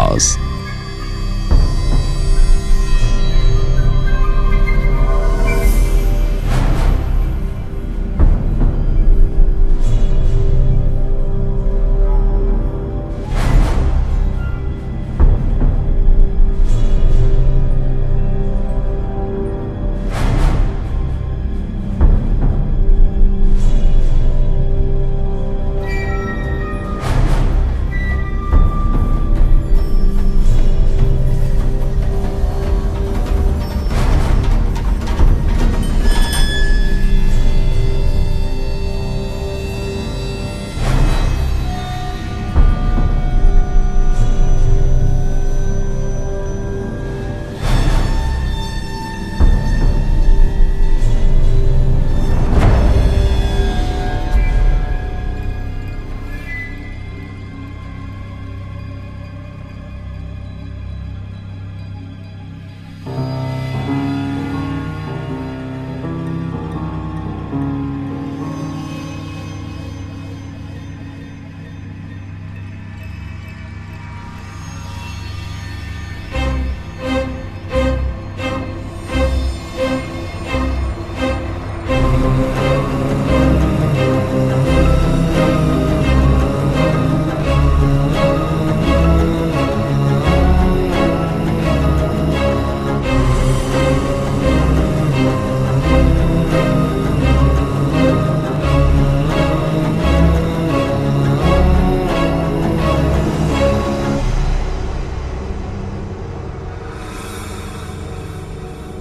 Stars.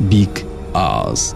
big ass.